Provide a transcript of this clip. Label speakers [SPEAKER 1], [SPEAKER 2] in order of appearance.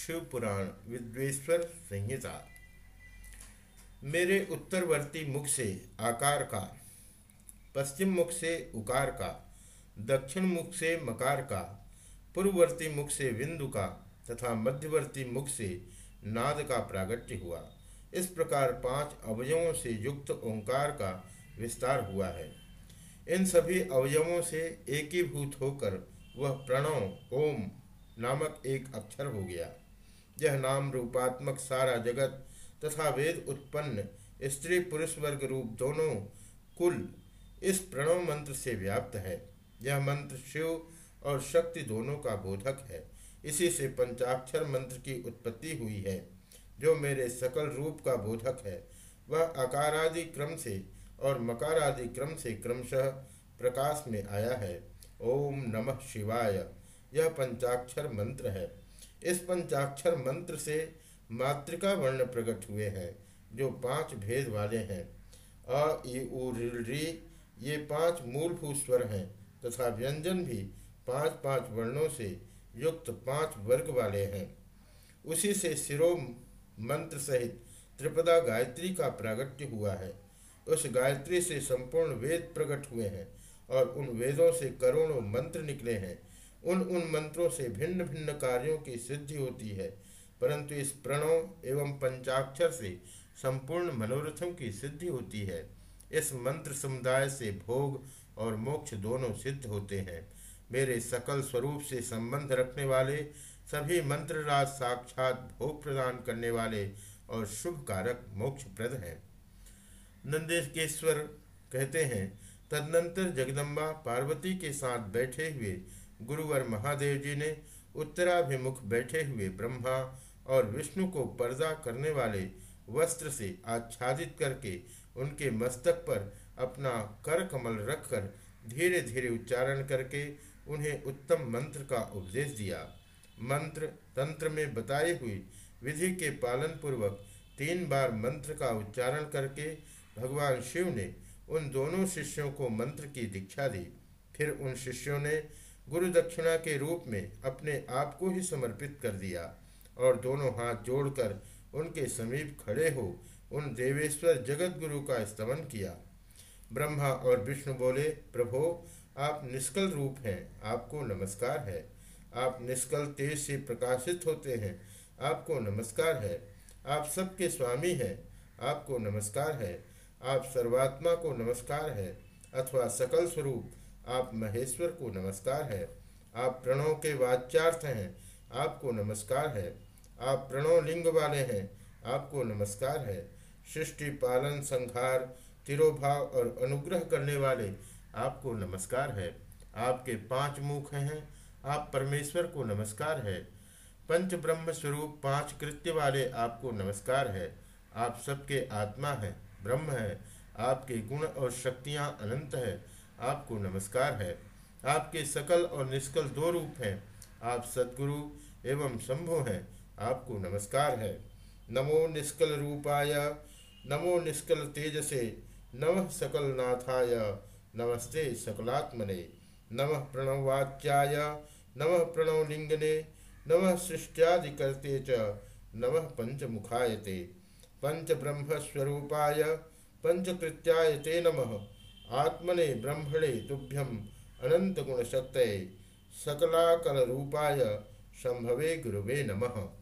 [SPEAKER 1] शिवपुराण विद्वेश्वर संहिता। मेरे उत्तरवर्ती मुख से आकार का पश्चिम मुख से उकार का दक्षिण मुख से मकार का पूर्ववर्ती मुख से बिंदु का तथा मध्यवर्ती मुख से नाद का प्रागट्य हुआ। इस प्रकार पाँच अवयवों से युक्त ओंकार का विस्तार हुआ है। इन सभी अवयवों से एकीभूत होकर वह प्रणव ओम नामक एक अक्षर हो गया। यह नाम रूपात्मक सारा जगत तथा वेद उत्पन्न, स्त्री पुरुष वर्ग रूप दोनों कुल इस प्रणव मंत्र से व्याप्त है। यह मंत्र शिव और शक्ति दोनों का बोधक है। इसी से पंचाक्षर मंत्र की उत्पत्ति हुई है, जो मेरे सकल रूप का बोधक है। वह अकारादि क्रम से और मकारादि क्रम से क्रमशः प्रकाश में आया है। ओम नमः शिवाय। यह पंचाक्षर मंत्र है। इस पंचाक्षर मंत्र से मातृका वर्ण प्रकट हुए हैं, जो पाँच भेद वाले हैं। अ उ ये पाँच मूलभूत स्वर हैं, तथा व्यंजन भी पाँच पाँच वर्णों से युक्त पाँच वर्ग वाले हैं। उसी से सिरो मंत्र सहित त्रिपदा गायत्री का प्रागट्य हुआ है। उस गायत्री से संपूर्ण वेद प्रकट हुए हैं, और उन वेदों से करोड़ों मंत्र निकले हैं उन उन मंत्रों से भिन्न भिन्न कार्यों की सिद्धि होती है। परंतु इस प्रणव एवं पंचाक्षर से संपूर्ण मनोरथों की सिद्धि होती है। इस मंत्र समुदाय से भोग और मोक्ष दोनों सिद्ध होते हैं। मेरे सकल स्वरूप से संबंध रखने वाले, सभी मंत्र राज साक्षात भोग प्रदान करने वाले और शुभ कारक मोक्ष प्रद हैं। नंदेश्वर कहते हैं, तदनंतर जगदम्बा पार्वती के साथ बैठे हुए गुरुवर महादेव जी ने उत्तराभिमुख बैठे हुए ब्रह्मा और विष्णु को पर्दा करने वाले वस्त्र से आच्छादित करके उनके मस्तक पर अपना कर कमल रखकर धीरे धीरे उच्चारण करके उन्हें उत्तम मंत्र का उपदेश दिया। मंत्र तंत्र में बताई हुई विधि के पालन पूर्वक तीन बार मंत्र का उच्चारण करके भगवान शिव ने उन दोनों शिष्यों को मंत्र की दीक्षा दी। फिर उन शिष्यों ने गुरु दक्षिणा के रूप में अपने आप को ही समर्पित कर दिया और दोनों हाथ जोड़कर उनके समीप खड़े हो उन देवेश्वर जगत गुरु का स्तमन किया। ब्रह्मा और विष्णु बोले, प्रभो, आप निष्कल रूप हैं, आपको नमस्कार है। आप निष्कल तेज से प्रकाशित होते हैं, आपको नमस्कार है। आप सबके स्वामी हैं, आपको नमस्कार है। आप सर्वात्मा को नमस्कार है अथवा सकल स्वरूप आप महेश्वर को नमस्कार है। आप प्रणव के वाच्यार्थ हैं, आपको नमस्कार है। आप प्रणव लिंग वाले हैं, आपको नमस्कार है। सृष्टि, पालन, संहार, तिरोभाव और अनुग्रह करने वाले आपको नमस्कार है। आपके पाँच मुख हैं, आप परमेश्वर को नमस्कार है। पंच ब्रह्म स्वरूप पाँच कृत्य वाले आपको नमस्कार है। आप सबके आत्मा हैं, ब्रह्म है। आपके गुण और शक्तियाँ अनंत है। आपको नमस्कार है। आपके सकल और निष्कल दो रूप हैं। आप सदगुरु एवं शंभु हैं। आपको नमस्कार है। नमो निष्कल रूपाय, नमो निष्कल तेजसे, नमः सकल नाथाय, नमस्ते सकलात्मने, नमः प्रणववाच्याय, नमः प्रणवलिंगने, नमः सृष्ट्यादिकर्ते च, नमः पंचमुखायते पंच ब्रह्मस्वरूपाय पंचकृत्यायते नमः। आत्मने ब्रह्मणे तुभ्यम अनंत गुण शक्त सकलाकल रूपाय संभवे गुरुवे नमः।